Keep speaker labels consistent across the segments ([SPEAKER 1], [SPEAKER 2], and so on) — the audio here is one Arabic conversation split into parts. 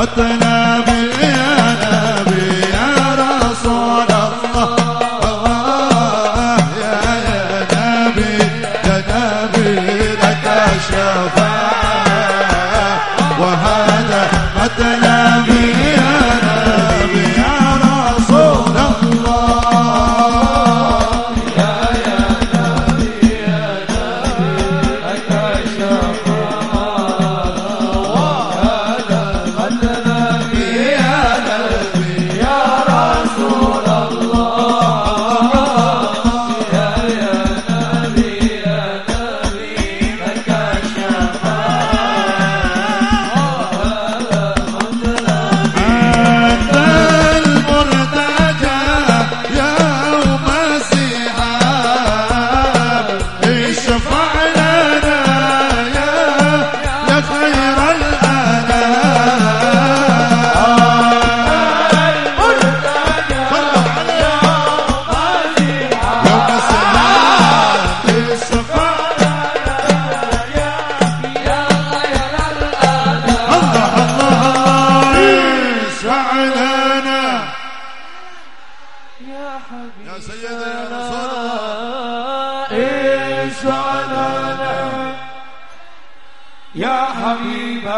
[SPEAKER 1] Katana. عنانا
[SPEAKER 2] يا حبيبي
[SPEAKER 1] يا سيدي يا رسول
[SPEAKER 2] الله. إيش
[SPEAKER 1] عنانا
[SPEAKER 2] يا حبيبي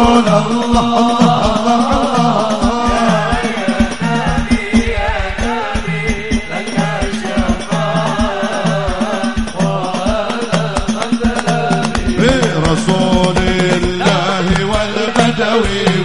[SPEAKER 1] رسول الله الله رسول والبدوي.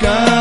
[SPEAKER 1] God.